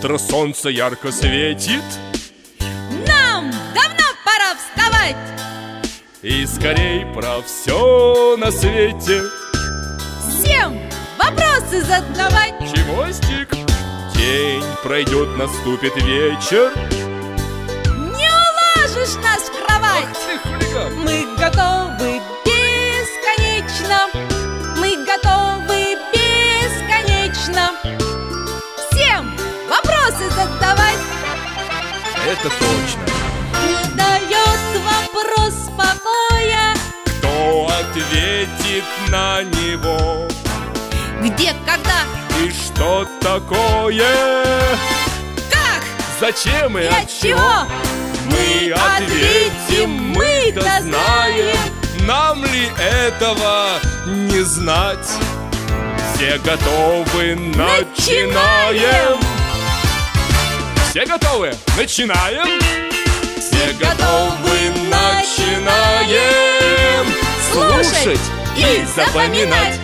Утро солнце ярко светит. Нам давно пора вставать. И скорей про все на свете. Всем вопросы задавать. Чевостик? День пройдет, наступит вечер. Не уложишь нас в кровать. Ты хулиган! Мы готовы Это точно. Не дает вопрос покоя. Кто ответит на него? Где, когда, И что такое? как? Зачем и и от чего? Мы ответим, мы-то знаем. Нам ли этого не знать? Все готовы, начинаем Все готовы? Начинаем. Все готовы, начинаем. Слушать и запоминать